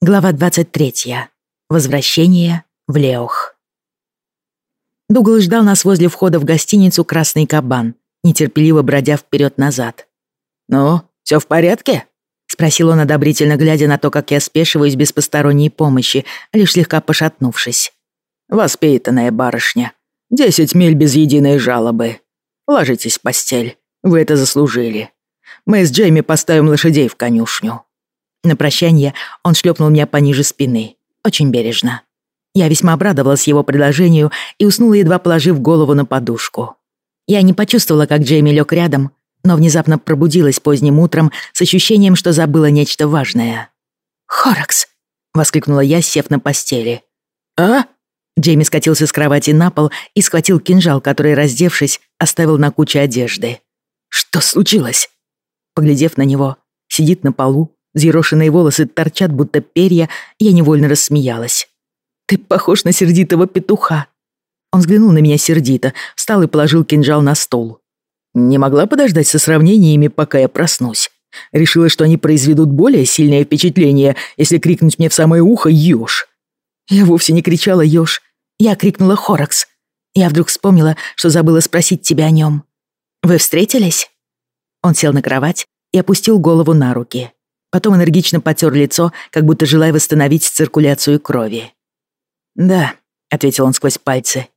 Глава 23. Возвращение в Леох. Дугал ждал нас возле входа в гостиницу «Красный кабан», нетерпеливо бродя вперед-назад. «Ну, все в порядке?» — спросил он, одобрительно глядя на то, как я спешиваюсь без посторонней помощи, лишь слегка пошатнувшись. «Воспитанная барышня. Десять миль без единой жалобы. Ложитесь в постель. Вы это заслужили. Мы с Джейми поставим лошадей в конюшню». На прощание он шлепнул меня пониже спины, очень бережно. Я весьма обрадовалась его предложению и уснула, едва положив голову на подушку. Я не почувствовала, как Джейми лег рядом, но внезапно пробудилась поздним утром с ощущением, что забыла нечто важное. «Хоракс!» — воскликнула я, сев на постели. «А?» Джейми скатился с кровати на пол и схватил кинжал, который, раздевшись, оставил на куче одежды. «Что случилось?» Поглядев на него, сидит на полу, Взъерошенные волосы торчат, будто перья, я невольно рассмеялась. «Ты похож на сердитого петуха». Он взглянул на меня сердито, встал и положил кинжал на стол. «Не могла подождать со сравнениями, пока я проснусь. Решила, что они произведут более сильное впечатление, если крикнуть мне в самое ухо «Ёж». Я вовсе не кричала «Ёж». Я крикнула «Хоракс». Я вдруг вспомнила, что забыла спросить тебя о нем. «Вы встретились?» Он сел на кровать и опустил голову на руки. Потом энергично потер лицо, как будто желая восстановить циркуляцию крови. «Да», — ответил он сквозь пальцы.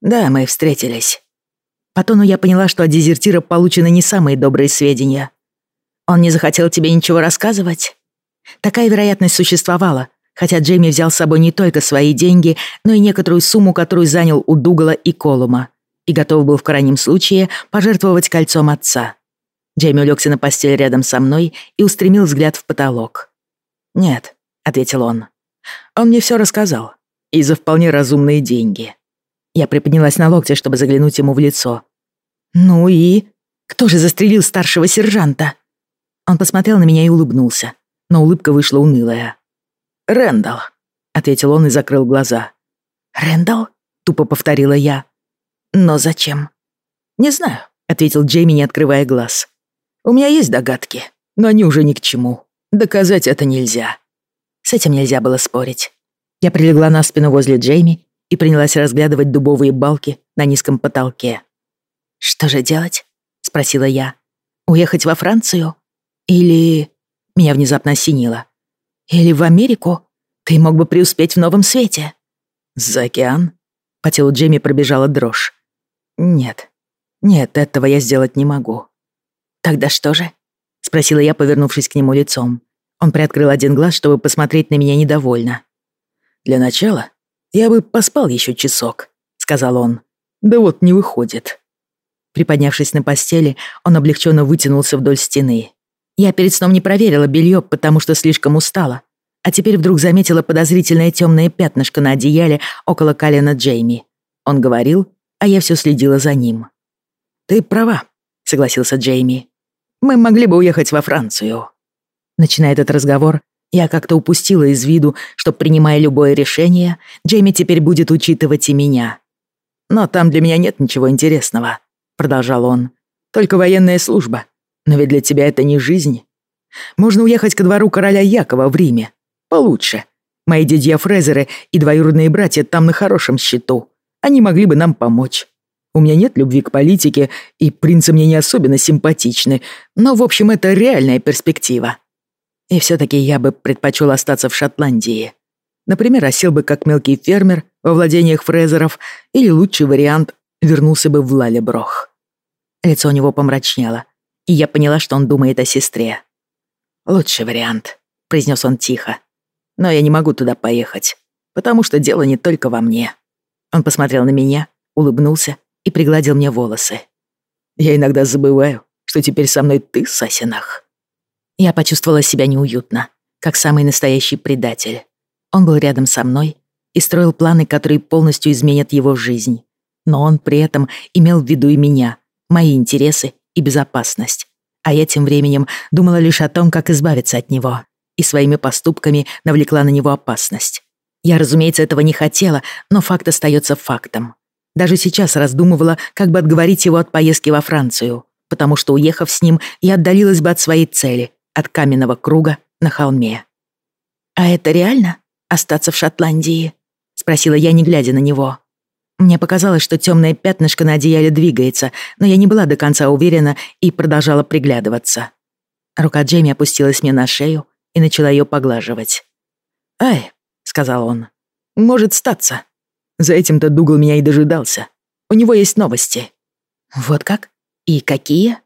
«Да, мы встретились». По тону я поняла, что от дезертира получены не самые добрые сведения. Он не захотел тебе ничего рассказывать? Такая вероятность существовала, хотя Джейми взял с собой не только свои деньги, но и некоторую сумму, которую занял у Дугала и Колума, и готов был в крайнем случае пожертвовать кольцом отца. Джейми улегся на постель рядом со мной и устремил взгляд в потолок. «Нет», — ответил он. «Он мне все рассказал. И за вполне разумные деньги». Я приподнялась на локте, чтобы заглянуть ему в лицо. «Ну и? Кто же застрелил старшего сержанта?» Он посмотрел на меня и улыбнулся, но улыбка вышла унылая. «Рэндалл», — ответил он и закрыл глаза. «Рэндалл?» — тупо повторила я. «Но зачем?» «Не знаю», — ответил Джейми, не открывая глаз. У меня есть догадки, но они уже ни к чему. Доказать это нельзя. С этим нельзя было спорить. Я прилегла на спину возле Джейми и принялась разглядывать дубовые балки на низком потолке. «Что же делать?» — спросила я. «Уехать во Францию? Или...» Меня внезапно осенило. «Или в Америку? Ты мог бы преуспеть в новом свете». «За океан?» По телу Джейми пробежала дрожь. «Нет, нет, этого я сделать не могу. «Тогда что же?» — спросила я, повернувшись к нему лицом. Он приоткрыл один глаз, чтобы посмотреть на меня недовольно. «Для начала я бы поспал еще часок», — сказал он. «Да вот не выходит». Приподнявшись на постели, он облегченно вытянулся вдоль стены. Я перед сном не проверила белье, потому что слишком устала. А теперь вдруг заметила подозрительное темное пятнышко на одеяле около колена Джейми. Он говорил, а я все следила за ним. «Ты права», — согласился Джейми. Мы могли бы уехать во Францию». Начиная этот разговор, я как-то упустила из виду, что, принимая любое решение, Джейми теперь будет учитывать и меня. «Но там для меня нет ничего интересного», — продолжал он. «Только военная служба. Но ведь для тебя это не жизнь. Можно уехать ко двору короля Якова в Риме. Получше. Мои дядья Фрезеры и двоюродные братья там на хорошем счету. Они могли бы нам помочь. У меня нет любви к политике, и принцы мне не особенно симпатичны, но, в общем, это реальная перспектива. И все-таки я бы предпочел остаться в Шотландии. Например, осел бы как мелкий фермер во владениях фрезеров, или лучший вариант вернулся бы в Лалеброх. Лицо у него помрачнело, и я поняла, что он думает о сестре. «Лучший вариант», — произнес он тихо. «Но я не могу туда поехать, потому что дело не только во мне». Он посмотрел на меня, улыбнулся и пригладил мне волосы. «Я иногда забываю, что теперь со мной ты, Сасинах». Я почувствовала себя неуютно, как самый настоящий предатель. Он был рядом со мной и строил планы, которые полностью изменят его жизнь. Но он при этом имел в виду и меня, мои интересы и безопасность. А я тем временем думала лишь о том, как избавиться от него, и своими поступками навлекла на него опасность. Я, разумеется, этого не хотела, но факт остается фактом. Даже сейчас раздумывала, как бы отговорить его от поездки во Францию, потому что, уехав с ним, я отдалилась бы от своей цели, от каменного круга на холме. «А это реально? Остаться в Шотландии?» — спросила я, не глядя на него. Мне показалось, что темное пятнышко на одеяле двигается, но я не была до конца уверена и продолжала приглядываться. Рука Джейми опустилась мне на шею и начала ее поглаживать. «Ай», — сказал он, — «может статься. За этим-то Дугал меня и дожидался. У него есть новости». «Вот как? И какие?»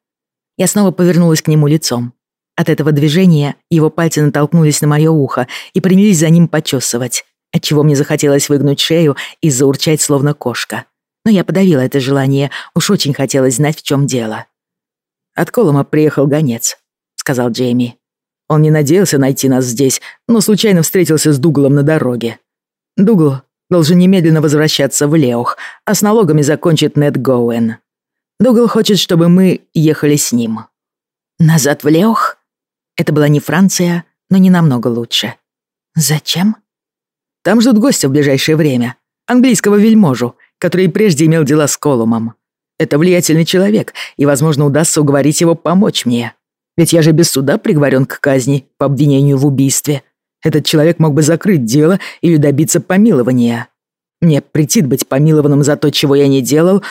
Я снова повернулась к нему лицом. От этого движения его пальцы натолкнулись на мое ухо и принялись за ним почесывать, отчего мне захотелось выгнуть шею и заурчать, словно кошка. Но я подавила это желание, уж очень хотелось знать, в чем дело. «От Колома приехал гонец», — сказал Джейми. «Он не надеялся найти нас здесь, но случайно встретился с Дуглом на дороге. Дугл должен немедленно возвращаться в Леох, а с налогами закончит Нед Гоуэн. Дугл хочет, чтобы мы ехали с ним». «Назад в Леох?» Это была не Франция, но не намного лучше. Зачем? Там ждут гостя в ближайшее время. Английского вельможу, который прежде имел дела с Колумом. Это влиятельный человек, и, возможно, удастся уговорить его помочь мне. Ведь я же без суда приговорен к казни по обвинению в убийстве. Этот человек мог бы закрыть дело или добиться помилования. Мне претит быть помилованным за то, чего я не делал,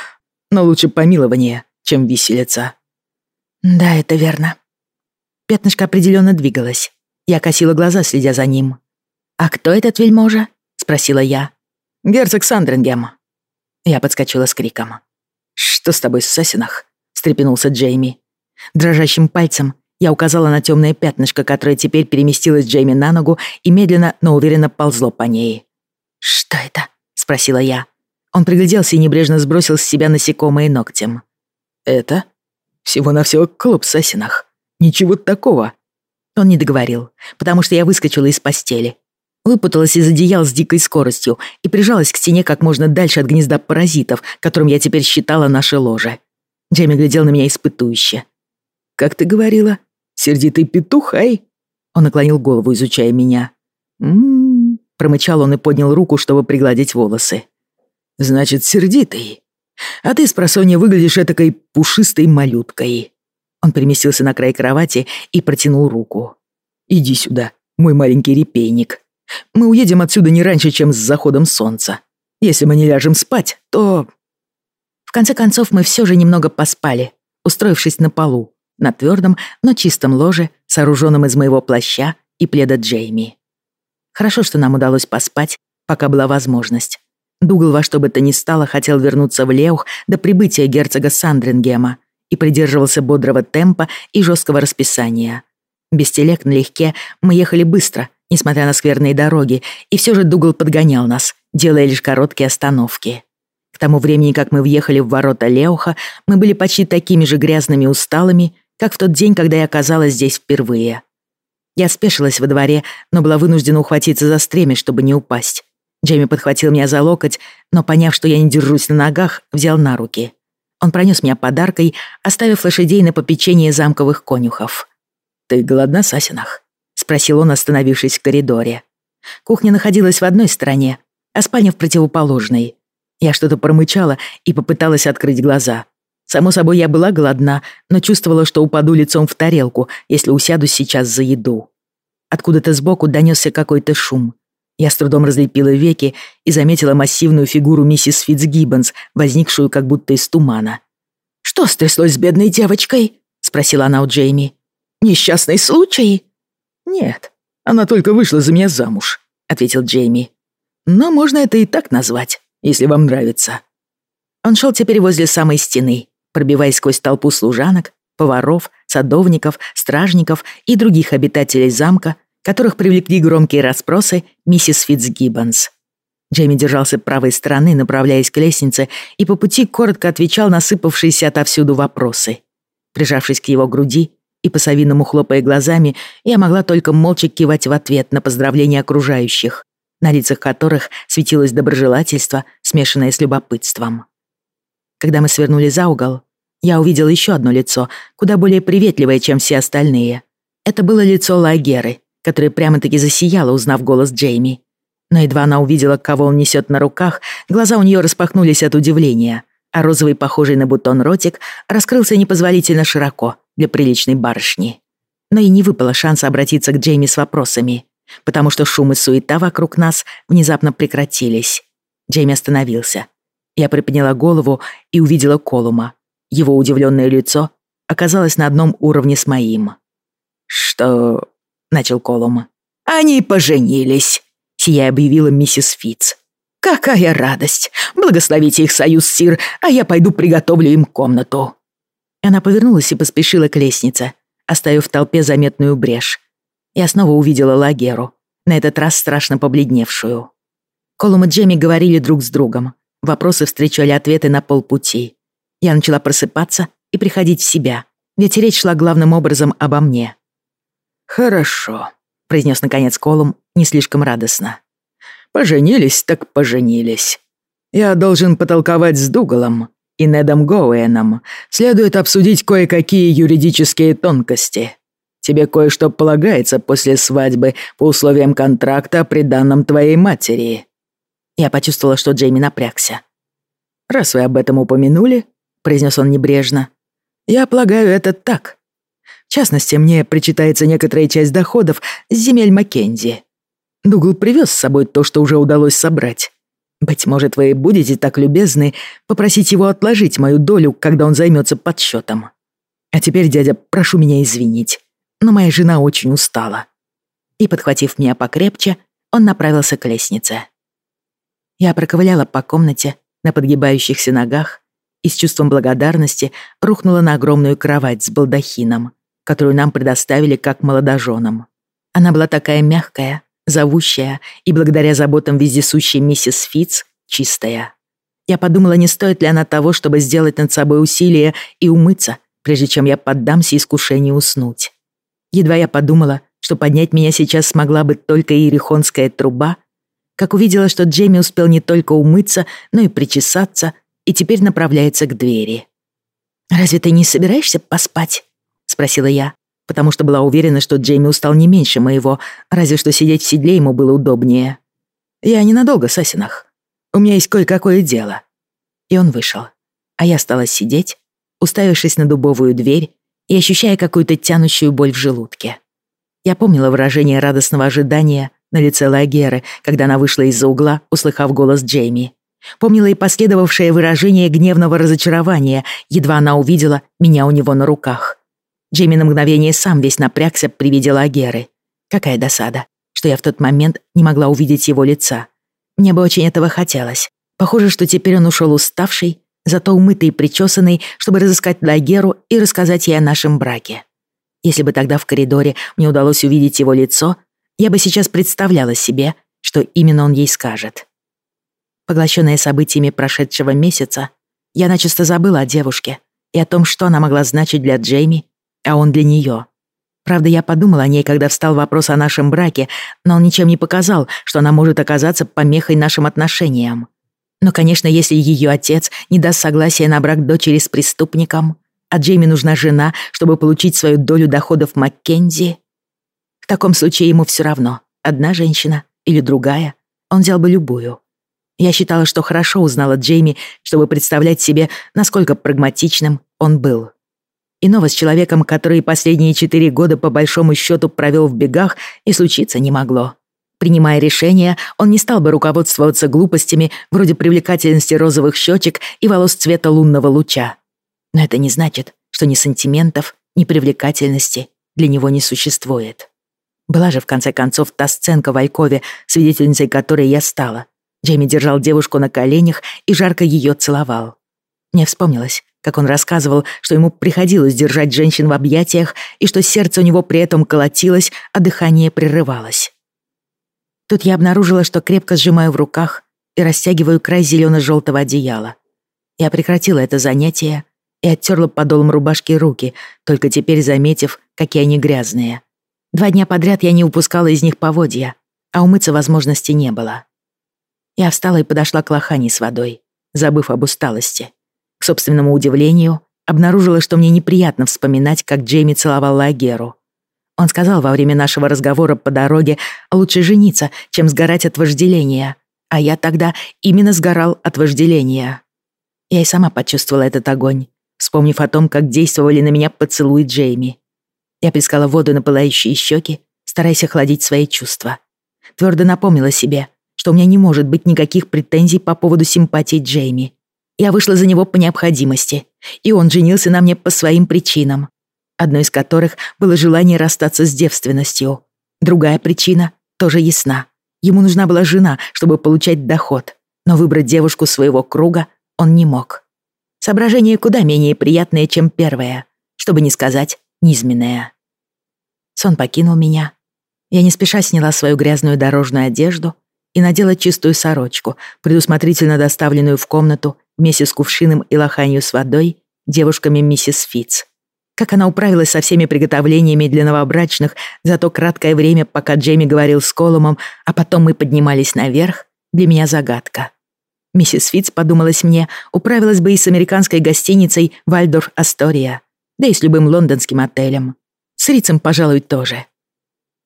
но лучше помилование, чем виселица. Да, это верно. Пятнышко определенно двигалось. Я косила глаза, следя за ним. «А кто этот вельможа?» — спросила я. «Герцог Сандрингем». Я подскочила с криком. «Что с тобой, Сосинах?» — встрепенулся Джейми. Дрожащим пальцем я указала на темное пятнышко, которое теперь переместилось Джейми на ногу и медленно, но уверенно ползло по ней. «Что это?» — спросила я. Он пригляделся и небрежно сбросил с себя насекомые ногтем. «Это? Всего-навсего клуб Сосинах. Ничего такого. Он не договорил, потому что я выскочила из постели. Выпуталась из одеял с дикой скоростью и прижалась к стене как можно дальше от гнезда паразитов, которым я теперь считала наше ложе. Джейми глядел на меня испытующе. «Как ты говорила? Сердитый петух, ай?» Он наклонил голову, изучая меня. «М-м-м», промычал он и поднял руку, чтобы пригладить волосы. «Значит, сердитый. А ты, спросонья, выглядишь этакой пушистой малюткой». Он переместился на край кровати и протянул руку. «Иди сюда, мой маленький репейник. Мы уедем отсюда не раньше, чем с заходом солнца. Если мы не ляжем спать, то...» В конце концов, мы все же немного поспали, устроившись на полу, на твердом, но чистом ложе, сооруженном из моего плаща и пледа Джейми. Хорошо, что нам удалось поспать, пока была возможность. Дугал во что бы то ни стало хотел вернуться в Леух до прибытия герцога Сандрингема, и придерживался бодрого темпа и жесткого расписания. Без телег налегке мы ехали быстро, несмотря на скверные дороги, и все же Дугал подгонял нас, делая лишь короткие остановки. К тому времени, как мы въехали в ворота Леуха, мы были почти такими же грязными и усталыми, как в тот день, когда я оказалась здесь впервые. Я спешилась во дворе, но была вынуждена ухватиться за стремя, чтобы не упасть. Джейми подхватил меня за локоть, но, поняв, что я не держусь на ногах, взял на руки. Он пронес меня подаркой, оставив лошадей на попечение замковых конюхов. «Ты голодна, Сасинах?» — спросил он, остановившись в коридоре. Кухня находилась в одной стороне, а спальня в противоположной. Я что-то промычала и попыталась открыть глаза. Само собой, я была голодна, но чувствовала, что упаду лицом в тарелку, если усяду сейчас за еду. Откуда-то сбоку донесся какой-то шум. Я с трудом разлепила веки и заметила массивную фигуру миссис Фитцгиббонс, возникшую как будто из тумана. «Что стряслось с бедной девочкой?» — спросила она у Джейми. «Несчастный случай?» «Нет, она только вышла за меня замуж», — ответил Джейми. «Но можно это и так назвать, если вам нравится». Он шел теперь возле самой стены, пробиваясь сквозь толпу служанок, поваров, садовников, стражников и других обитателей замка, которых привлекли громкие расспросы миссис Фитцгиббонс. Джейми держался правой стороны, направляясь к лестнице, и по пути коротко отвечал на сыпавшиеся отовсюду вопросы. Прижавшись к его груди и по-совиному хлопая глазами, я могла только молча кивать в ответ на поздравления окружающих, на лицах которых светилось доброжелательство, смешанное с любопытством. Когда мы свернули за угол, я увидел еще одно лицо, куда более приветливое, чем все остальные. Это было лицо Лагеры, которая прямо-таки засияла, узнав голос Джейми. Но едва она увидела, кого он несет на руках, глаза у нее распахнулись от удивления, а розовый, похожий на бутон ротик, раскрылся непозволительно широко для приличной барышни. Но и не выпало шанса обратиться к Джейми с вопросами. потому что шум и суета вокруг нас внезапно прекратились. Джейми остановился. Я приподняла голову и увидела Колума. Его удивленное лицо оказалось на одном уровне с моим. «Что...» — начал Колум. «Они поженились», — сия объявила миссис Фитц. «Какая радость! Благословите их союз, Сир, а я пойду приготовлю им комнату». Она повернулась и поспешила к лестнице, оставив в толпе заметную брешь. Я снова увидела Лагеру, на этот раз страшно побледневшую. Колум и Джемми говорили друг с другом. Вопросы встречали ответы на полпути. Я начала просыпаться и приходить в себя, ведь речь шла главным образом обо мне. «Хорошо», — произнес наконец Колум не слишком радостно. «Поженились так поженились. Я должен потолковать с Дугалом и Недом Гоуэном. Следует обсудить кое-какие юридические тонкости. Тебе кое-что полагается после свадьбы по условиям контракта, при данном твоей матери». Я почувствовала, что Джейми напрягся. «Раз вы об этом упомянули», — произнес он небрежно, — «я полагаю, это так. В частности, мне причитается некоторая часть доходов с земель Маккензи. Дугл привез с собой то, что уже удалось собрать. Быть может, вы будете так любезны попросить его отложить мою долю, когда он займется подсчетом. А теперь, дядя, прошу меня извинить, но моя жена очень устала». И, подхватив меня покрепче, он направился к лестнице. Я проковыляла по комнате на подгибающихся ногах и с чувством благодарности рухнула на огромную кровать с балдахином, которую нам предоставили как молодоженам. Она была такая мягкая, зовущая и благодаря заботам вездесущей миссис Фитц чистая. Я подумала, не стоит ли она того, чтобы сделать над собой усилие и умыться, прежде чем я поддамся искушению уснуть. Едва я подумала, что поднять меня сейчас смогла бы только ирихонская труба, как увидела, что Джейми успел не только умыться, но и причесаться, и теперь направляется к двери. «Разве ты не собираешься поспать?» — спросила я, потому что была уверена, что Джейми устал не меньше моего, разве что сидеть в седле ему было удобнее. «Я ненадолго, Сасинах. У меня есть кое-какое дело». И он вышел. А я стала сидеть, уставившись на дубовую дверь и ощущая какую-то тянущую боль в желудке. Я помнила выражение радостного ожидания на лице Лагеры, когда она вышла из-за угла, услыхав голос Джейми. Помнила и последовавшее выражение гневного разочарования, едва она увидела меня у него на руках. Джейми на мгновение сам весь напрягся при виде Лагеры. Какая досада, что я в тот момент не могла увидеть его лица. Мне бы очень этого хотелось. Похоже, что теперь он ушел уставший, зато умытый и причесанный, чтобы разыскать Лагеру и рассказать ей о нашем браке. Если бы тогда в коридоре мне удалось увидеть его лицо, я бы сейчас представляла себе, что именно он ей скажет. Поглощенная событиями прошедшего месяца, я начисто забыла о девушке и о том, что она могла значить для Джейми, а он для нее. Правда, я подумала о ней, когда встал вопрос о нашем браке, но он ничем не показал, что она может оказаться помехой нашим отношениям. Но, конечно, если ее отец не даст согласия на брак дочери с преступником, а Джейми нужна жена, чтобы получить свою долю доходов Маккензи, таком случае ему все равно, одна женщина или другая, он взял бы любую. Я считала, что хорошо узнала Джейми, чтобы представлять себе, насколько прагматичным он был. Иного с человеком, который последние четыре года по большому счету провел в бегах, и случиться не могло. Принимая решение, он не стал бы руководствоваться глупостями вроде привлекательности розовых щечек и волос цвета лунного луча. Но это не значит, что ни сантиментов, ни привлекательности для него не существует. Была же, в конце концов, та сценка в Алькове, свидетельницей которой я стала. Джейми держал девушку на коленях и жарко ее целовал. Мне вспомнилось, как он рассказывал, что ему приходилось держать женщин в объятиях и что сердце у него при этом колотилось, а дыхание прерывалось. Тут я обнаружила, что крепко сжимаю в руках и растягиваю край зелено-желтого одеяла. Я прекратила это занятие и оттерла подолом рубашки руки, только теперь заметив, какие они грязные. Два дня подряд я не упускала из них поводья, а умыться возможности не было. Я встала и подошла к лохане с водой, забыв об усталости. К собственному удивлению, обнаружила, что мне неприятно вспоминать, как Джейми целовал Лагеру. Он сказал во время нашего разговора по дороге, лучше жениться, чем сгорать от вожделения, а я тогда именно сгорал от вожделения. Я и сама почувствовала этот огонь, вспомнив о том, как действовали на меня поцелуи Джейми. Я плескала воду на пылающие щеки, стараясь охладить свои чувства. Твердо напомнила себе, что у меня не может быть никаких претензий по поводу симпатий Джейми. Я вышла за него по необходимости, и он женился на мне по своим причинам, одной из которых было желание расстаться с девственностью. Другая причина тоже ясна. Ему нужна была жена, чтобы получать доход, но выбрать девушку своего круга он не мог. Соображение куда менее приятное, чем первое, чтобы не сказать низменное. Сон покинул меня. Я не спеша сняла свою грязную дорожную одежду и надела чистую сорочку, предусмотрительно доставленную в комнату вместе с кувшином и лоханью с водой девушками миссис Фитц. Как она управилась со всеми приготовлениями для новобрачных за то краткое время, пока Джейми говорил с Колумом, а потом мы поднимались наверх, для меня загадка. Миссис Фитц, подумалось мне, управилась бы и с американской гостиницей «Вальдорф Астория», да и с любым лондонским отелем. С Рицем, пожалуй, тоже.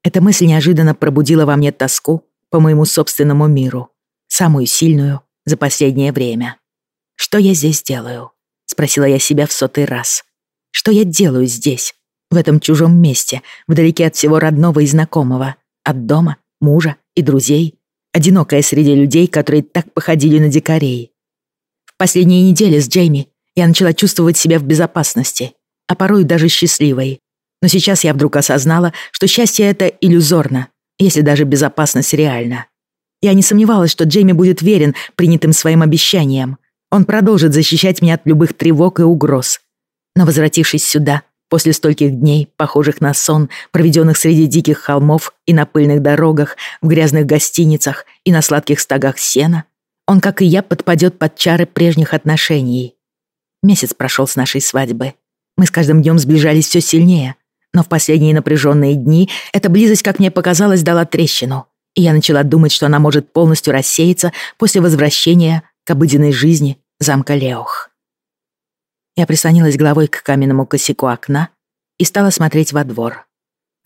Эта мысль неожиданно пробудила во мне тоску по моему собственному миру, самую сильную за последнее время. «Что я здесь делаю?» — спросила я себя в сотый раз. «Что я делаю здесь, в этом чужом месте, вдалеке от всего родного и знакомого, от дома, мужа и друзей, одинокая среди людей, которые так походили на дикарей. В последние недели с Джейми я начала чувствовать себя в безопасности, а порой даже счастливой. Но сейчас я вдруг осознала, что счастье это иллюзорно, если даже безопасность реальна. Я не сомневалась, что Джейми будет верен принятым своим обещаниям. Он продолжит защищать меня от любых тревог и угроз. Но возвратившись сюда, После стольких дней, похожих на сон, проведенных среди диких холмов и на пыльных дорогах, в грязных гостиницах и на сладких стогах сена, он, как и я, подпадет под чары прежних отношений. Месяц прошел с нашей свадьбы. Мы с каждым днем сближались все сильнее, но в последние напряженные дни эта близость, как мне показалось, дала трещину, и я начала думать, что она может полностью рассеяться после возвращения к обыденной жизни замка Леох. Я прислонилась головой к каменному косяку окна и стала смотреть во двор.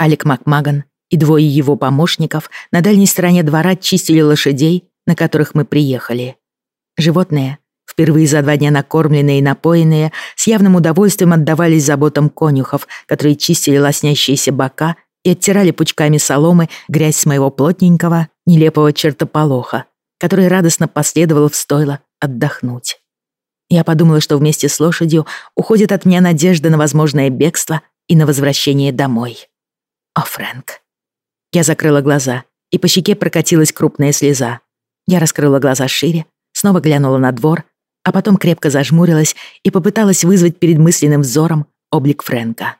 Алик Макмаган и двое его помощников на дальней стороне двора чистили лошадей, на которых мы приехали. Животные, впервые за два дня накормленные и напоенные, с явным удовольствием отдавались заботам конюхов, которые чистили лоснящиеся бока и оттирали пучками соломы грязь с моего плотненького, нелепого чертополоха, который радостно последовал в стойло отдохнуть. Я подумала, что вместе с лошадью уходит от меня надежда на возможное бегство и на возвращение домой. О, Фрэнк. Я закрыла глаза, и по щеке прокатилась крупная слеза. Я раскрыла глаза шире, снова глянула на двор, а потом крепко зажмурилась и попыталась вызвать перед мысленным взором облик Фрэнка.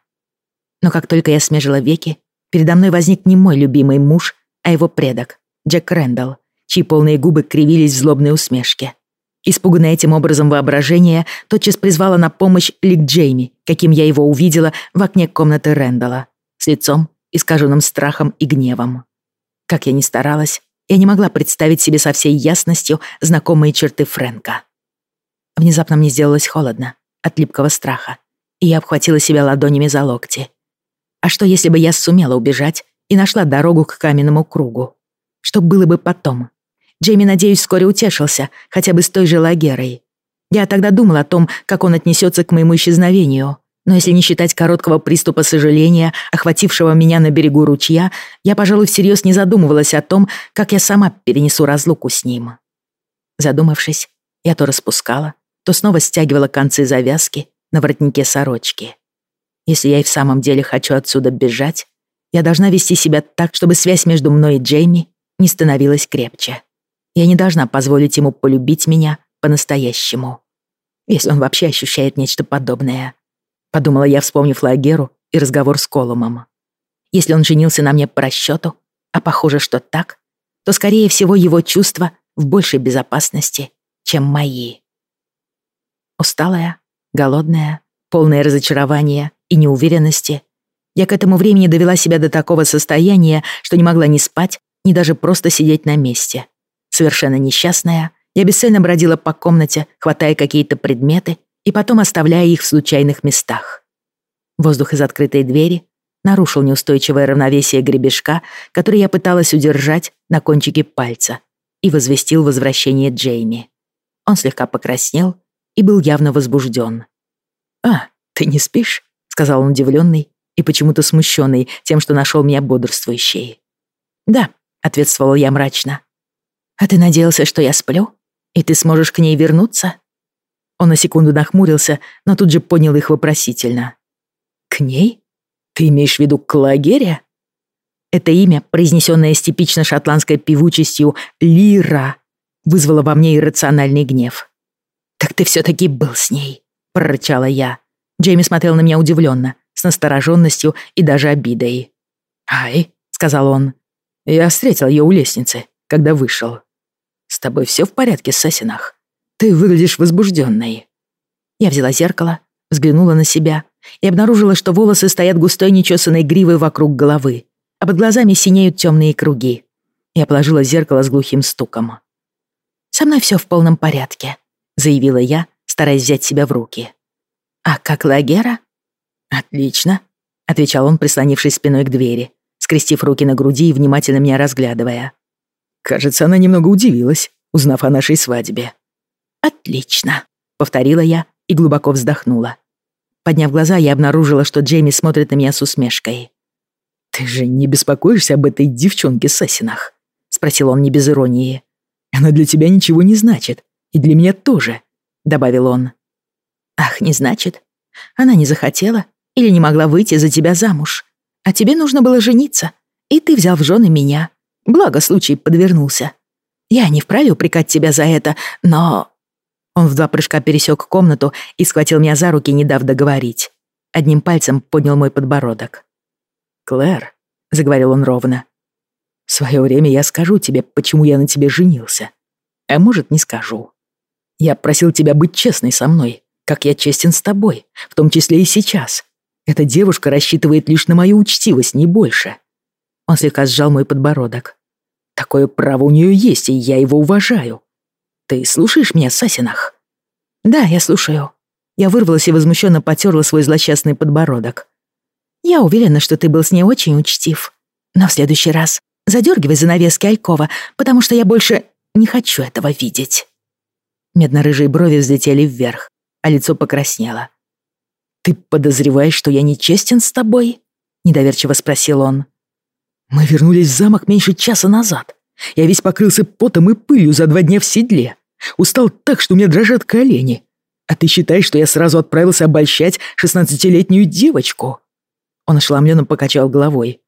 Но как только я смежила веки, передо мной возник не мой любимый муж, а его предок, Джек Рэндалл, чьи полные губы кривились в злобной усмешке. Испуганное этим образом воображение тотчас призвало на помощь Лик Джейми, каким я его увидела в окне комнаты Рэндала, с лицом, искаженным страхом и гневом. Как я ни старалась, я не могла представить себе со всей ясностью знакомые черты Фрэнка. Внезапно мне сделалось холодно от липкого страха, и я обхватила себя ладонями за локти. А что, если бы я сумела убежать и нашла дорогу к каменному кругу? Что было бы потом? Джейми, надеюсь, вскоре утешился, хотя бы с той же Лагерой. Я тогда думал о том, как он отнесется к моему исчезновению. Но если не считать короткого приступа сожаления, охватившего меня на берегу ручья, я, пожалуй, всерьез не задумывалась о том, как я сама перенесу разлуку с ним. Задумавшись, я то распускала, то снова стягивала концы завязки на воротнике сорочки. Если я и в самом деле хочу отсюда бежать, я должна вести себя так, чтобы связь между мной и Джейми не становилась крепче. Я не должна позволить ему полюбить меня по-настоящему. Если он вообще ощущает нечто подобное. Подумала я, вспомнив Лагеру и разговор с Колумом. Если он женился на мне по расчету, а похоже, что так, то, скорее всего, его чувства в большей безопасности, чем мои. Усталая, голодная, полная разочарования и неуверенности, я к этому времени довела себя до такого состояния, что не могла ни спать, ни даже просто сидеть на месте. Совершенно несчастная, я бесцельно бродила по комнате, хватая какие-то предметы и потом оставляя их в случайных местах. Воздух из открытой двери нарушил неустойчивое равновесие гребешка, который я пыталась удержать на кончике пальца, и возвестил возвращение Джейми. Он слегка покраснел и был явно возбужден. «А, ты не спишь?» — сказал он удивленный и почему-то смущенный тем, что нашел меня бодрствующей. «Да, — ответствовал я мрачно. «А ты надеялся, что я сплю? И ты сможешь к ней вернуться?» Он на секунду нахмурился, но тут же понял их вопросительно. «К ней? Ты имеешь в виду к лагере?» Это имя, произнесенное с типично шотландской певучестью «Лира», вызвало во мне иррациональный гнев. «Так ты все-таки был с ней», — прорычала я. Джейми смотрел на меня удивленно, с настороженностью и даже обидой. «Ай», — сказал он, — «я встретил ее у лестницы, когда вышел. С тобой все в порядке, Сасинах? Ты выглядишь возбужденной». Я взяла зеркало, взглянула на себя и обнаружила, что волосы стоят густой нечесанной гривой вокруг головы, а под глазами синеют темные круги. Я положила зеркало с глухим стуком. «Со мной все в полном порядке», — заявила я, стараясь взять себя в руки. «А как Лагера?» «Отлично», — отвечал он, прислонившись спиной к двери, скрестив руки на груди и внимательно меня разглядывая. «Кажется, она немного удивилась, узнав о нашей свадьбе». «Отлично», — повторила я и глубоко вздохнула. Подняв глаза, я обнаружила, что Джейми смотрит на меня с усмешкой. «Ты же не беспокоишься об этой девчонке Сасинах?» — спросил он не без иронии. «Она для тебя ничего не значит, и для меня тоже», — добавил он. «Ах, не значит. Она не захотела или не могла выйти за тебя замуж. А тебе нужно было жениться, и ты взял в жены меня. Благо случай подвернулся. Я не вправе упрекать тебя за это, но...» Он в два прыжка пересек комнату и схватил меня за руки, не дав договорить. Одним пальцем поднял мой подбородок. «Клэр», — заговорил он ровно, — «в свое время я скажу тебе, почему я на тебе женился. А может, не скажу. Я просил тебя быть честной со мной, как я честен с тобой, в том числе и сейчас. Эта девушка рассчитывает лишь на мою учтивость, не больше». Он слегка сжал мой подбородок. «Такое право у нее есть, и я его уважаю. Ты слушаешь меня, Сасинах?» «Да, я слушаю». Я вырвалась и возмущенно потерла свой злосчастный подбородок. «Я уверена, что ты был с ней очень учтив. Но в следующий раз задергивай занавески Алькова, потому что я больше не хочу этого видеть». Медно-рыжие брови взлетели вверх, а лицо покраснело. «Ты подозреваешь, что я нечестен с тобой?» — недоверчиво спросил он. «Мы вернулись в замок меньше часа назад. Я весь покрылся потом и пылью за два дня в седле. Устал так, что у меня дрожат колени. А ты считаешь, что я сразу отправился обольщать шестнадцатилетнюю девочку?» Он ошеломленно покачал головой.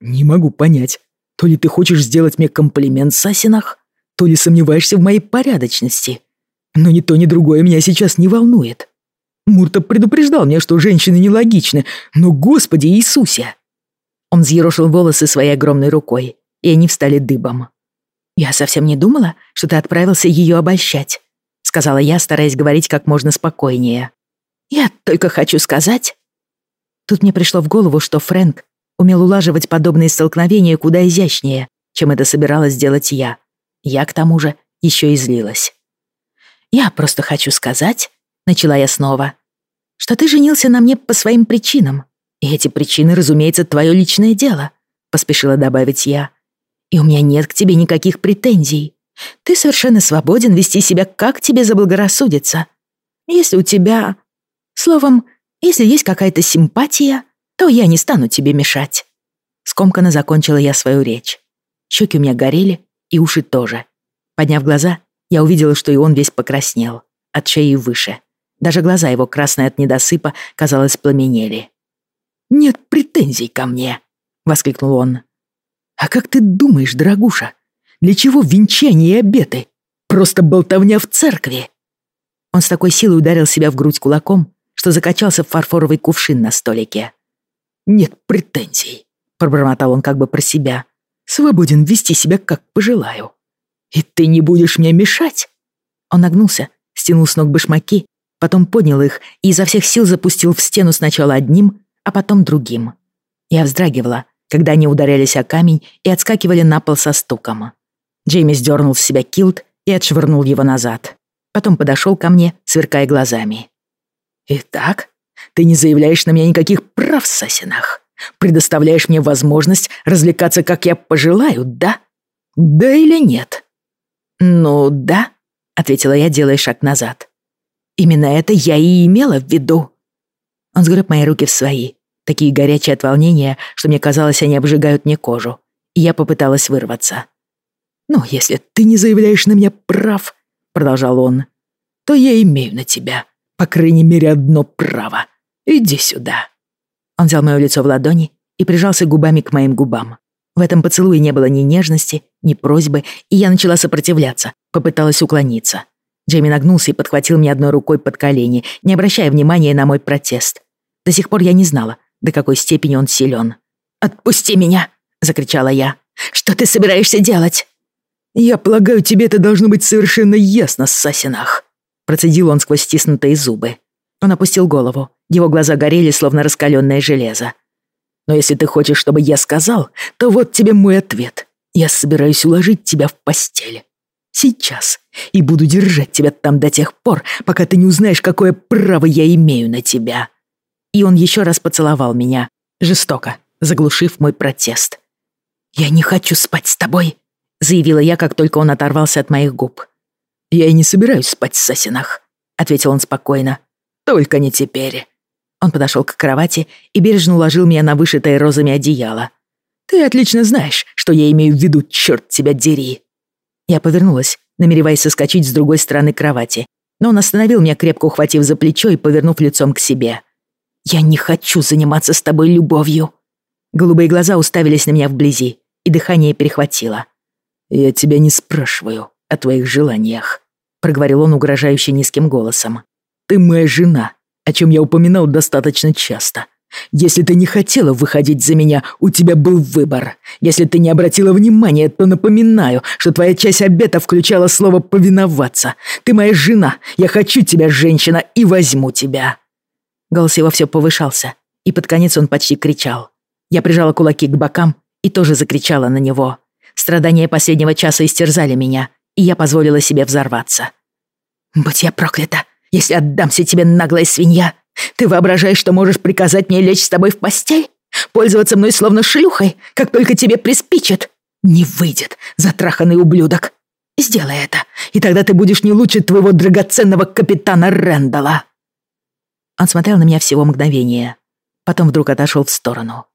«Не могу понять, то ли ты хочешь сделать мне комплимент, Сасинах, то ли сомневаешься в моей порядочности. Но ни то, ни другое меня сейчас не волнует. Мурта предупреждал меня, что женщины нелогичны, но, Господи Иисусе!» Он взъерошил волосы своей огромной рукой, и они встали дыбом. «Я совсем не думала, что ты отправился ее обольщать», сказала я, стараясь говорить как можно спокойнее. «Я только хочу сказать...» Тут мне пришло в голову, что Фрэнк умел улаживать подобные столкновения куда изящнее, чем это собиралась сделать я. Я, к тому же, еще и злилась. «Я просто хочу сказать», — начала я снова, «что ты женился на мне по своим причинам, и эти причины, разумеется, твое личное дело», — поспешила добавить я и у меня нет к тебе никаких претензий. Ты совершенно свободен вести себя, как тебе заблагорассудится. Если у тебя... Словом, если есть какая-то симпатия, то я не стану тебе мешать». Скомканно закончила я свою речь. Щеки у меня горели, и уши тоже. Подняв глаза, я увидела, что и он весь покраснел, от шеи выше. Даже глаза его, красные от недосыпа, казалось, пламенели. «Нет претензий ко мне!» — воскликнул он. «А как ты думаешь, дорогуша, для чего венчание и обеты? Просто болтовня в церкви!» Он с такой силой ударил себя в грудь кулаком, что закачался в фарфоровый кувшин на столике. «Нет претензий», — пробормотал он как бы про себя. «Свободен вести себя, как пожелаю. И ты не будешь мне мешать?» Он нагнулся, стянул с ног башмаки, потом поднял их и изо всех сил запустил в стену сначала одним, а потом другим. Я вздрагивала, когда они ударялись о камень и отскакивали на пол со стуком. Джейми сдернул с себя килт и отшвырнул его назад. Потом подошел ко мне, сверкая глазами. «Итак, ты не заявляешь на меня никаких прав в сосинах. Предоставляешь мне возможность развлекаться, как я пожелаю, да? Да или нет?» «Ну, да», — ответила я, делая шаг назад. «Именно это я и имела в виду». Он сгреб мои руки в свои, такие горячие от волнения, что мне казалось, они обжигают мне кожу, и я попыталась вырваться. «Ну, если ты не заявляешь на меня прав», — продолжал он, — «то я имею на тебя, по крайней мере, одно право. Иди сюда». Он взял мое лицо в ладони и прижался губами к моим губам. В этом поцелуе не было ни нежности, ни просьбы, и я начала сопротивляться, попыталась уклониться. Джейми нагнулся и подхватил меня одной рукой под колени, не обращая внимания на мой протест. До сих пор я не знала, до какой степени он силен. «Отпусти меня!» — закричала я. «Что ты собираешься делать?» «Я полагаю, тебе это должно быть совершенно ясно, Сасинах», — процедил он сквозь стиснутые зубы. Он опустил голову. Его глаза горели, словно раскаленное железо. «Но если ты хочешь, чтобы я сказал, то вот тебе мой ответ. Я собираюсь уложить тебя в постель сейчас, и буду держать тебя там до тех пор, пока ты не узнаешь, какое право я имею на тебя». И он еще раз поцеловал меня, жестоко, заглушив мой протест. «Я не хочу спать с тобой», — заявила я, как только он оторвался от моих губ. «Я и не собираюсь спать с Сасинах», — ответил он спокойно. «Только не теперь». Он подошел к кровати и бережно уложил меня на вышитое розами одеяло. «Ты отлично знаешь, что я имею в виду, черт тебя дери!» Я повернулась, намереваясь соскочить с другой стороны кровати, но он остановил меня, крепко ухватив за плечо и повернув лицом к себе. «Я не хочу заниматься с тобой любовью». Голубые глаза уставились на меня вблизи, и дыхание перехватило. «Я тебя не спрашиваю о твоих желаниях», — проговорил он угрожающе низким голосом. «Ты моя жена, о чем я упоминал достаточно часто. Если ты не хотела выходить за меня, у тебя был выбор. Если ты не обратила внимания, то напоминаю, что твоя часть обета включала слово «повиноваться». Ты моя жена, я хочу тебя, женщина, и возьму тебя». Голос его все повышался, и под конец он почти кричал. Я прижала кулаки к бокам и тоже закричала на него. Страдания последнего часа истерзали меня, и я позволила себе взорваться. «Будь я проклята, если отдамся тебе, наглая свинья!» Ты воображаешь, что можешь приказать мне лечь с тобой в постель? Пользоваться мной словно шлюхой, как только тебе приспичит? Не выйдет, затраханный ублюдок. Сделай это, и тогда ты будешь не лучше твоего драгоценного капитана Рэндала. Он смотрел на меня всего мгновение, потом вдруг отошел в сторону.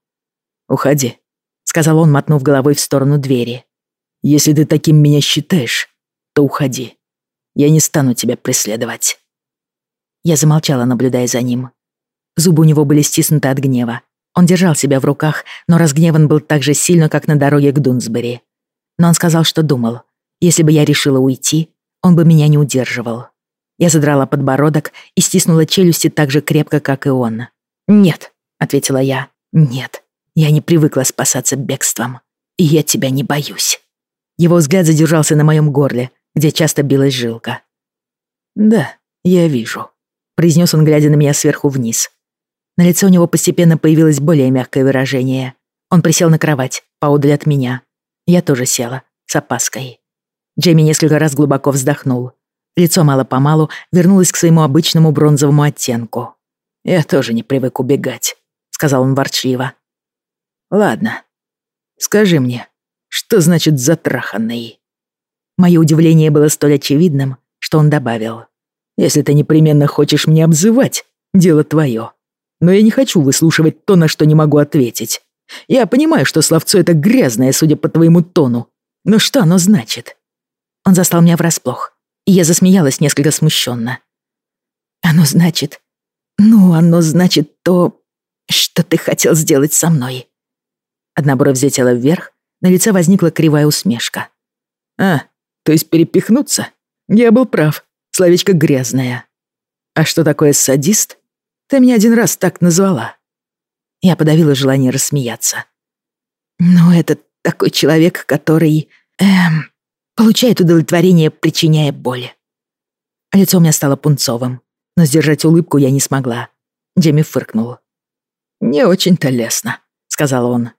«Уходи», — сказал он, мотнув головой в сторону двери. «Если ты таким меня считаешь, то уходи. Я не стану тебя преследовать». Я замолчала, наблюдая за ним. Зубы у него были стиснуты от гнева. Он держал себя в руках, но разгневан был так же сильно, как на дороге к Дунсбери. Но он сказал, что думал. Если бы я решила уйти, он бы меня не удерживал. Я задрала подбородок и стиснула челюсти так же крепко, как и он. «Нет», — ответила я, — «нет. Я не привыкла спасаться бегством. И я тебя не боюсь». Его взгляд задержался на моем горле, где часто билась жилка. «Да, я вижу», произнес он, глядя на меня сверху вниз. На лице у него постепенно появилось более мягкое выражение. Он присел на кровать, поодаль от меня. Я тоже села, с опаской. Джейми несколько раз глубоко вздохнул. Лицо мало-помалу вернулось к своему обычному бронзовому оттенку. «Я тоже не привык убегать», — сказал он ворчливо. «Ладно, скажи мне, что значит затраханный?» Мое удивление было столь очевидным, что он добавил. Если ты непременно хочешь мне обзывать, дело твое. Но я не хочу выслушивать то, на что не могу ответить. Я понимаю, что словцо это грязное, судя по твоему тону. Но что оно значит?» Он застал меня врасплох, и я засмеялась несколько смущенно. «Оно значит... Ну, оно значит то, что ты хотел сделать со мной». Одна бровь взлетела вверх, на лице возникла кривая усмешка. «А, то есть перепихнуться? Я был прав. Словечко грязное. А что такое садист? Ты меня один раз так назвала. Я подавила желание рассмеяться. Ну, это такой человек, который... Эм, получает удовлетворение, причиняя боли. Лицо у меня стало пунцовым, но сдержать улыбку я не смогла. Джемми фыркнул. «Не очень-то лестно», — сказал он.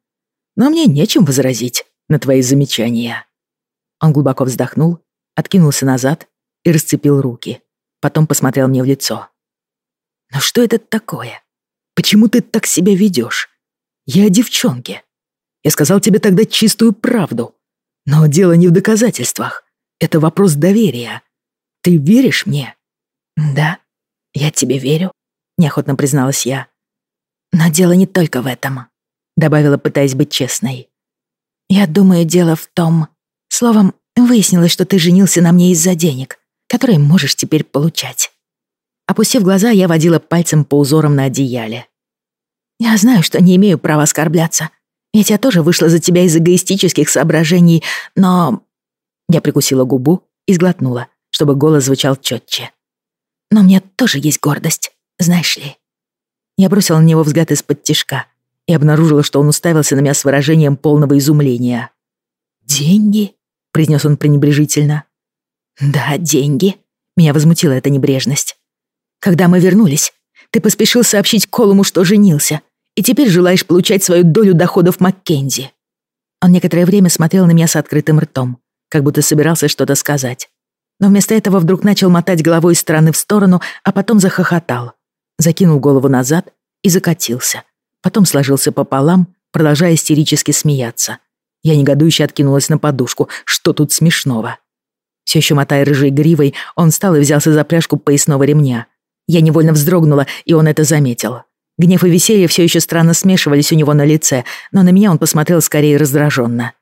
«Но мне нечем возразить на твои замечания». Он глубоко вздохнул, откинулся назад и расцепил руки. Потом посмотрел мне в лицо. «Ну что это такое? Почему ты так себя ведешь? Я о девчонке. Я сказал тебе тогда чистую правду. Но дело не в доказательствах. Это вопрос доверия. Ты веришь мне?» «Да, я тебе верю», — неохотно призналась я. «Но дело не только в этом», — добавила, пытаясь быть честной. Я думаю, дело в том... Словом, выяснилось, что ты женился на мне из-за денег, которые можешь теперь получать. Опустив глаза, я водила пальцем по узорам на одеяле. Я знаю, что не имею права оскорбляться, ведь я тоже вышла за тебя из эгоистических соображений, но... Я прикусила губу и сглотнула, чтобы голос звучал четче. Но мне тоже есть гордость, знаешь ли. Я бросила на него взгляд из-под тишка и обнаружила, что он уставился на меня с выражением полного изумления. «Деньги?» — произнес он пренебрежительно. «Да, деньги». Меня возмутила эта небрежность. «Когда мы вернулись, ты поспешил сообщить Колуму, что женился, и теперь желаешь получать свою долю доходов Маккензи». Он некоторое время смотрел на меня с открытым ртом, как будто собирался что-то сказать. Но вместо этого вдруг начал мотать головой из стороны в сторону, а потом захохотал. Закинул голову назад и закатился. Потом сложился пополам, продолжая истерически смеяться. Я негодующе откинулась на подушку. Что тут смешного? Все еще мотая рыжей гривой, он встал и взялся за пряжку поясного ремня. Я невольно вздрогнула, и он это заметил. Гнев и веселье все еще странно смешивались у него на лице, но на меня он посмотрел скорее раздраженно.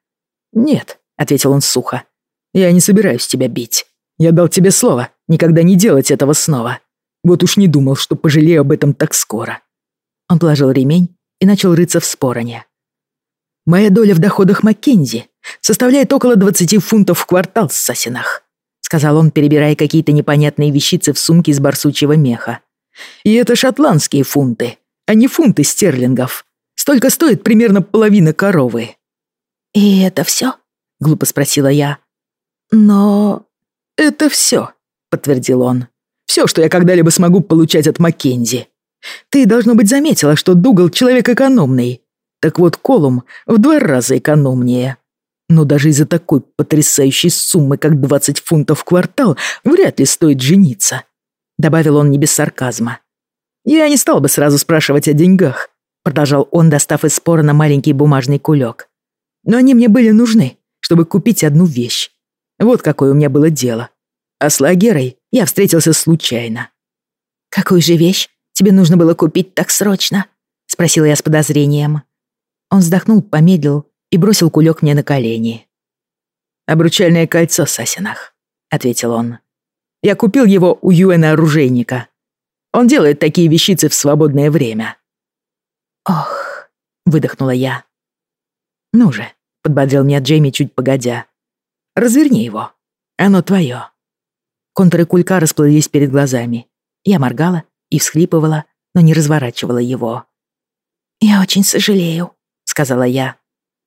«Нет», — ответил он сухо, — «я не собираюсь тебя бить. Я дал тебе слово никогда не делать этого снова. Вот уж не думал, что пожалею об этом так скоро». Он положил ремень и начал рыться в спороне. «Моя доля в доходах Маккензи составляет около 20 фунтов в квартал в Сасинах», сказал он, перебирая какие-то непонятные вещицы в сумке из барсучьего меха. «И это шотландские фунты а не фунты стерлингов. Столько стоит примерно половина коровы». «И это все? глупо спросила я. «Но...» «Это все, подтвердил он. Все, что я когда-либо смогу получать от Маккензи. Ты, должно быть, заметила, что Дугал человек экономный. Так вот, Колум в два раза экономнее. Но даже из-за такой потрясающей суммы, как 20 фунтов в квартал, вряд ли стоит жениться», — добавил он не без сарказма. «Я не стал бы сразу спрашивать о деньгах», продолжал он, достав из спора на маленький бумажный кулек. «Но они мне были нужны, чтобы купить одну вещь. Вот какое у меня было дело. А с Лагерой я встретился случайно». «Какую же вещь тебе нужно было купить так срочно?» спросила я с подозрением. Он вздохнул, помедлил и бросил кулек мне на колени. «Обручальное кольцо, Сасинах», — ответил он. «Я купил его у Юэна-оружейника, он делает такие вещицы в свободное время». «Ох», — выдохнула я. «Ну же», — подбодрил меня Джейми чуть погодя. «Разверни его. Оно твое». Контуры кулька расплылись перед глазами. Я моргала и всхлипывала, но не разворачивала его. «Я очень сожалею», — сказала я.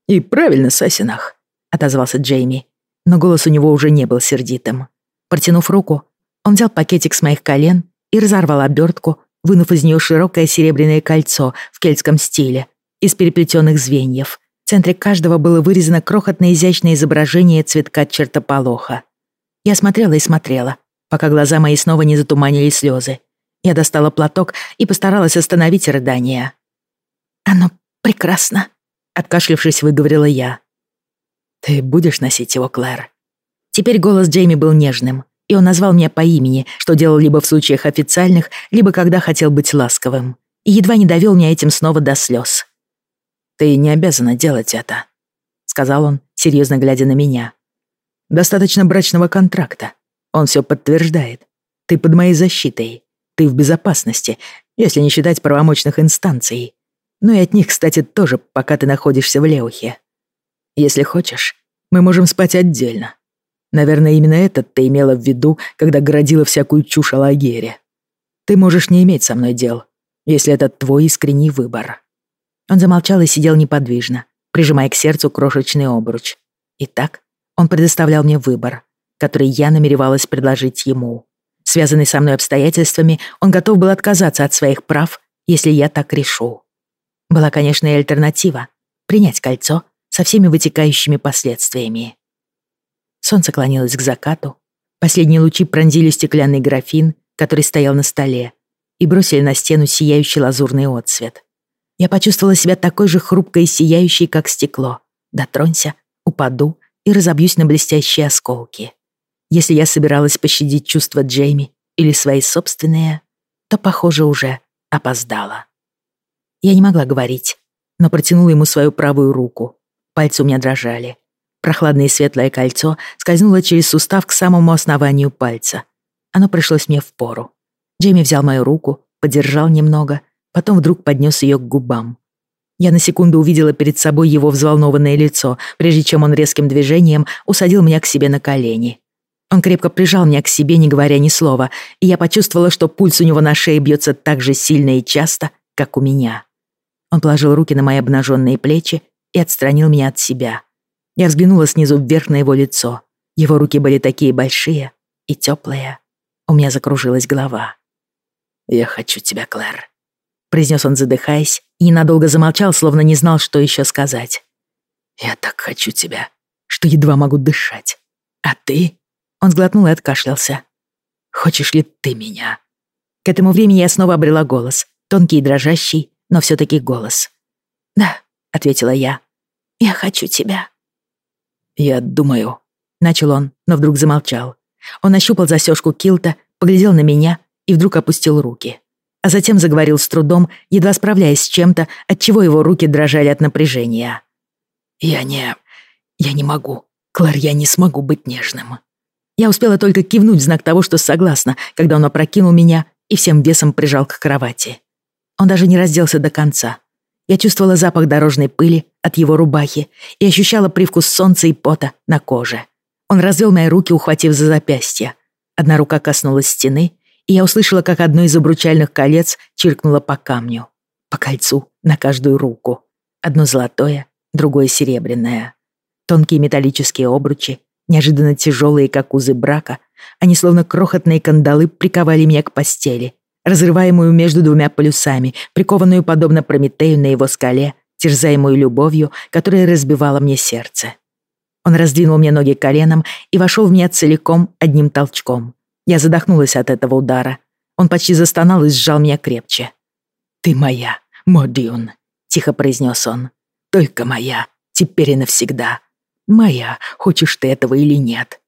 «И правильно, Сасинах», — отозвался Джейми, но голос у него уже не был сердитым. Протянув руку, он взял пакетик с моих колен и разорвал обертку, вынув из нее широкое серебряное кольцо в кельтском стиле из переплетенных звеньев. В центре каждого было вырезано крохотное изящное изображение цветка чертополоха. Я смотрела и смотрела, пока глаза мои снова не затуманили слезы. Я достала платок и постаралась остановить рыдание. «Оно прекрасно», — откашлившись, выговорила я. «Ты будешь носить его, Клэр?» Теперь голос Джейми был нежным, и он назвал меня по имени, что делал либо в случаях официальных, либо когда хотел быть ласковым. И едва не довел меня этим снова до слез. «Ты не обязана делать это», — сказал он, серьезно глядя на меня. «Достаточно брачного контракта. Он все подтверждает. Ты под моей защитой. Ты в безопасности, если не считать правомочных инстанций. Ну и от них, кстати, тоже, пока ты находишься в Леухе. Если хочешь, мы можем спать отдельно. Наверное, именно это ты имела в виду, когда городила всякую чушь о лагере. Ты можешь не иметь со мной дел, если это твой искренний выбор». Он замолчал и сидел неподвижно, прижимая к сердцу крошечный обруч. Итак, он предоставлял мне выбор, который я намеревалась предложить ему. Связанный со мной обстоятельствами, он готов был отказаться от своих прав, если я так решу. Была, конечно, и альтернатива — принять кольцо со всеми вытекающими последствиями. Солнце клонилось к закату. Последние лучи пронзили стеклянный графин, который стоял на столе, и бросили на стену сияющий лазурный отсвет. Я почувствовала себя такой же хрупкой и сияющей, как стекло. Дотронься, упаду и разобьюсь на блестящие осколки. Если я собиралась пощадить чувства Джейми или свои собственные, то, похоже, уже опоздала. Я не могла говорить, но протянула ему свою правую руку. Пальцы у меня дрожали. Прохладное светлое кольцо скользнуло через сустав к самому основанию пальца. Оно пришлось мне в пору. Джейми взял мою руку, подержал немного, потом вдруг поднес ее к губам. Я на секунду увидела перед собой его взволнованное лицо, прежде чем он резким движением усадил меня к себе на колени. Он крепко прижал меня к себе, не говоря ни слова, и я почувствовала, что пульс у него на шее бьется так же сильно и часто, как у меня. Он положил руки на мои обнаженные плечи и отстранил меня от себя. Я взглянула снизу вверх на его лицо. Его руки были такие большие и теплые. У меня закружилась голова. «Я хочу тебя, Клэр», — произнес он, задыхаясь, и ненадолго замолчал, словно не знал, что еще сказать. «Я так хочу тебя, что едва могу дышать. А ты?» Он сглотнул и откашлялся. «Хочешь ли ты меня?» К этому времени я снова обрела голос, тонкий и дрожащий, но все таки голос. «Да», — ответила я, — «я хочу тебя». «Я думаю», — начал он, но вдруг замолчал. Он ощупал застежку килта, поглядел на меня и вдруг опустил руки. А затем заговорил с трудом, едва справляясь с чем-то, от чего его руки дрожали от напряжения. «Я не... я не могу. Клар, я не смогу быть нежным». Я успела только кивнуть в знак того, что согласна, когда он опрокинул меня и всем весом прижал к кровати. Он даже не разделся до конца. Я чувствовала запах дорожной пыли от его рубахи и ощущала привкус солнца и пота на коже. Он развел мои руки, ухватив за запястье. Одна рука коснулась стены, и я услышала, как одно из обручальных колец чиркнуло по камню. По кольцу на каждую руку. Одно золотое, другое серебряное. Тонкие металлические обручи, неожиданно тяжелые, как узы брака, они словно крохотные кандалы приковали меня к постели, разрываемую между двумя полюсами, прикованную подобно Прометею на его скале, терзаемую любовью, которая разбивала мне сердце. Он раздвинул мне ноги коленом и вошел в меня целиком одним толчком. Я задохнулась от этого удара. Он почти застонал и сжал меня крепче. «Ты моя, Модиун», — тихо произнес он. «Только моя, теперь и навсегда. Моя, хочешь ты этого или нет».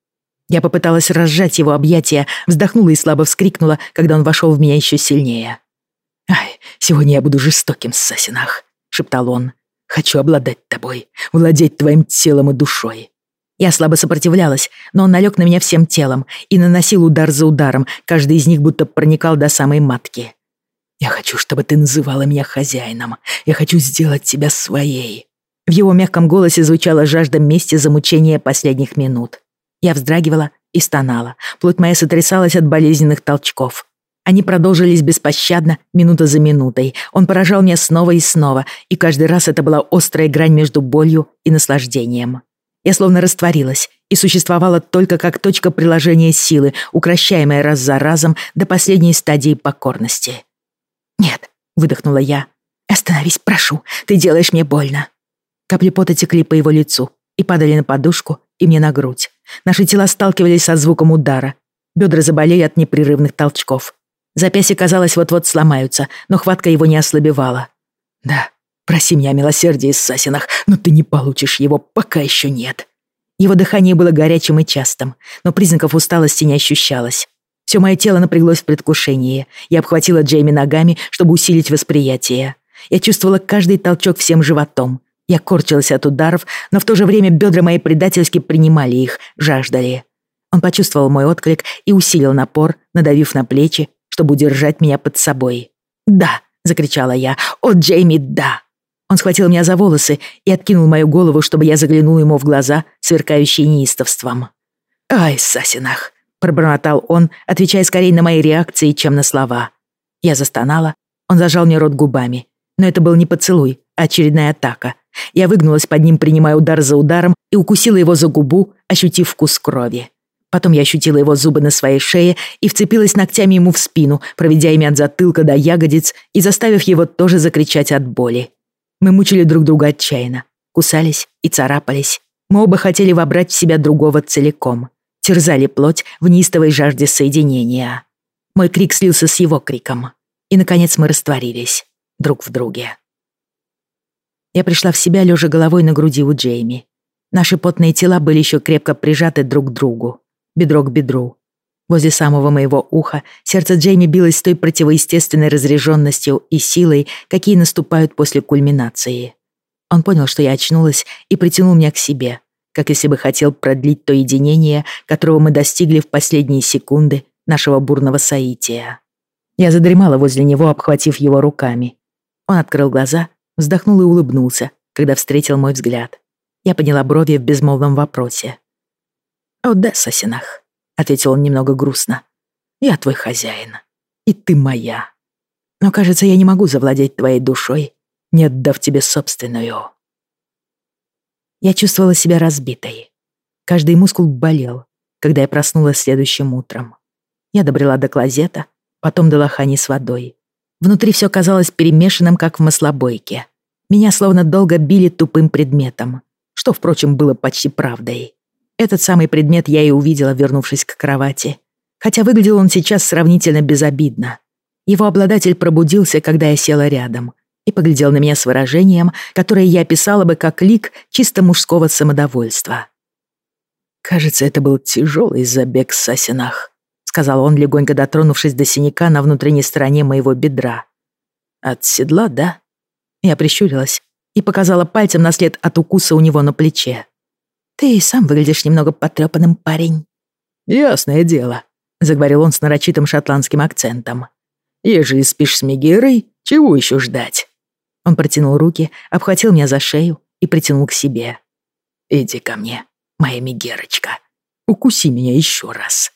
Я попыталась разжать его объятия, вздохнула и слабо вскрикнула, когда он вошел в меня еще сильнее. «Ай, сегодня я буду жестоким, Сасинах», — шептал он. «Хочу обладать тобой, владеть твоим телом и душой». Я слабо сопротивлялась, но он налег на меня всем телом и наносил удар за ударом, каждый из них будто проникал до самой матки. «Я хочу, чтобы ты называла меня хозяином. Я хочу сделать тебя своей». В его мягком голосе звучала жажда мести за мучение последних минут. Я вздрагивала и стонала. Плоть моя сотрясалась от болезненных толчков. Они продолжились беспощадно, минута за минутой. Он поражал меня снова и снова, и каждый раз это была острая грань между болью и наслаждением. Я словно растворилась и существовала только как точка приложения силы, укращаемая раз за разом до последней стадии покорности. «Нет», — выдохнула я. «Остановись, прошу, ты делаешь мне больно». Капли пота текли по его лицу и падали на подушку и мне на грудь. Наши тела сталкивались со звуком удара. Бедра заболели от непрерывных толчков. Запястья, казалось, вот-вот сломаются, но хватка его не ослабевала. «Да, проси меня о милосердии, Сасинах, но ты не получишь его, пока еще нет». Его дыхание было горячим и частым, но признаков усталости не ощущалось. Все мое тело напряглось в предвкушении. Я обхватила Джейми ногами, чтобы усилить восприятие. Я чувствовала каждый толчок всем животом. Я корчилась от ударов, но в то же время бедра мои предательски принимали их, жаждали. Он почувствовал мой отклик и усилил напор, надавив на плечи, чтобы удержать меня под собой. «Да!» — закричала я. «О, Джейми, да!» Он схватил меня за волосы и откинул мою голову, чтобы я заглянула ему в глаза, сверкающие неистовством. «Ай, Сасинах!» — пробормотал он, отвечая скорее на мои реакции, чем на слова. Я застонала, он зажал мне рот губами. Но это был не поцелуй, а очередная атака, я выгнулась под ним, принимая удар за ударом, и укусила его за губу, ощутив вкус крови. Потом я ощутила его зубы на своей шее и вцепилась ногтями ему в спину, проведя ими от затылка до ягодиц и заставив его тоже закричать от боли. Мы мучили друг друга отчаянно, кусались и царапались. Мы оба хотели вобрать в себя другого целиком, терзали плоть в неистовой жажде соединения. Мой крик слился с его криком. И, наконец, мы растворились друг в друге. Я пришла в себя, лежа головой на груди у Джейми. Наши потные тела были еще крепко прижаты друг к другу, бедро к бедру. Возле самого моего уха сердце Джейми билось с той противоестественной разряженностью и силой, какие наступают после кульминации. Он понял, что я очнулась, и притянул меня к себе, как если бы хотел продлить то единение, которого мы достигли в последние секунды нашего бурного соития. Я задремала возле него, обхватив его руками. Он открыл глаза, вздохнул и улыбнулся, когда встретил мой взгляд. Я подняла брови в безмолвном вопросе. «О да, Сосинах», — ответил он немного грустно. «Я твой хозяин, и ты моя. Но, кажется, я не могу завладеть твоей душой, не отдав тебе собственную». Я чувствовала себя разбитой. Каждый мускул болел, когда я проснулась следующим утром. Я добрела до клозета, потом до лохани с водой. Внутри все казалось перемешанным, как в маслобойке. Меня словно долго били тупым предметом, что, впрочем, было почти правдой. Этот самый предмет я и увидела, вернувшись к кровати. Хотя выглядел он сейчас сравнительно безобидно. Его обладатель пробудился, когда я села рядом, и поглядел на меня с выражением, которое я описала бы как лик чисто мужского самодовольства. «Кажется, это был тяжелый забег в сосенах», — сказал он, легонько дотронувшись до синяка на внутренней стороне моего бедра. «От седла, да?» Я прищурилась и показала пальцем на след от укуса у него на плече. «Ты и сам выглядишь немного потрепанным, парень». «Ясное дело», — заговорил он с нарочитым шотландским акцентом. «Ежели спишь с Мегерой, чего еще ждать?» Он протянул руки, обхватил меня за шею и притянул к себе. «Иди ко мне, моя Мегерочка. Укуси меня еще раз».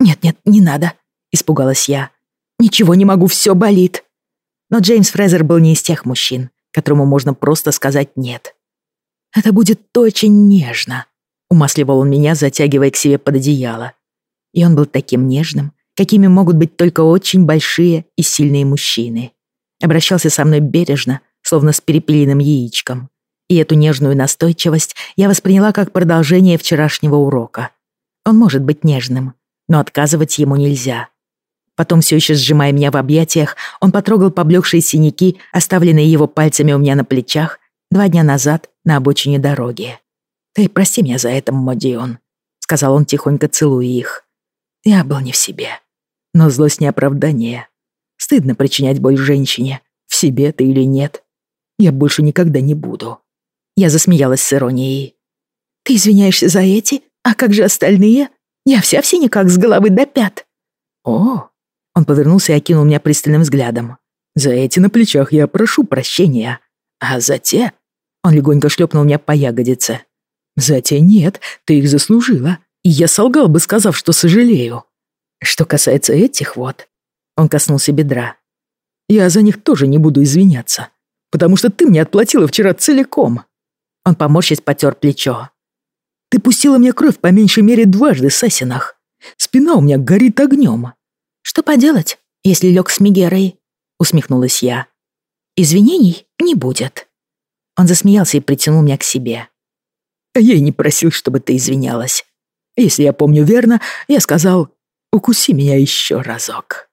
«Нет-нет, не надо», — испугалась я. «Ничего не могу, все болит». Но Джеймс Фрезер был не из тех мужчин, которому можно просто сказать «нет». «Это будет очень нежно», — умасливал он меня, затягивая к себе под одеяло. И он был таким нежным, какими могут быть только очень большие и сильные мужчины. Обращался со мной бережно, словно с перепелиным яичком. И эту нежную настойчивость я восприняла как продолжение вчерашнего урока. Он может быть нежным, но отказывать ему нельзя. Потом, все еще сжимая меня в объятиях, он потрогал поблекшие синяки, оставленные его пальцами у меня на плечах, два дня назад на обочине дороги. «Ты прости меня за это, Модион», — сказал он, тихонько целуя их. «Я был не в себе. Но злость не оправдание. Стыдно причинять боль женщине, в себе ты или нет. Я больше никогда не буду». Я засмеялась с иронией. «Ты извиняешься за эти? А как же остальные? Я вся в синяках с головы до пят». «О!» Он повернулся и окинул меня пристальным взглядом. «За эти на плечах я прошу прощения. А за те...» Он легонько шлепнул меня по ягодице. «За те нет, ты их заслужила. И я солгал бы, сказав, что сожалею. Что касается этих вот...» Он коснулся бедра. «Я за них тоже не буду извиняться потому что ты мне отплатила вчера целиком». Он поморщись потер плечо. «Ты пустила мне кровь по меньшей мере дважды, Сасинах. Спина у меня горит огнем». «Что поделать, если лег с Мегерой?» — усмехнулась я. «Извинений не будет». Он засмеялся и притянул меня к себе. «Я и не просил, чтобы ты извинялась. Если я помню верно, я сказал, укуси меня еще разок».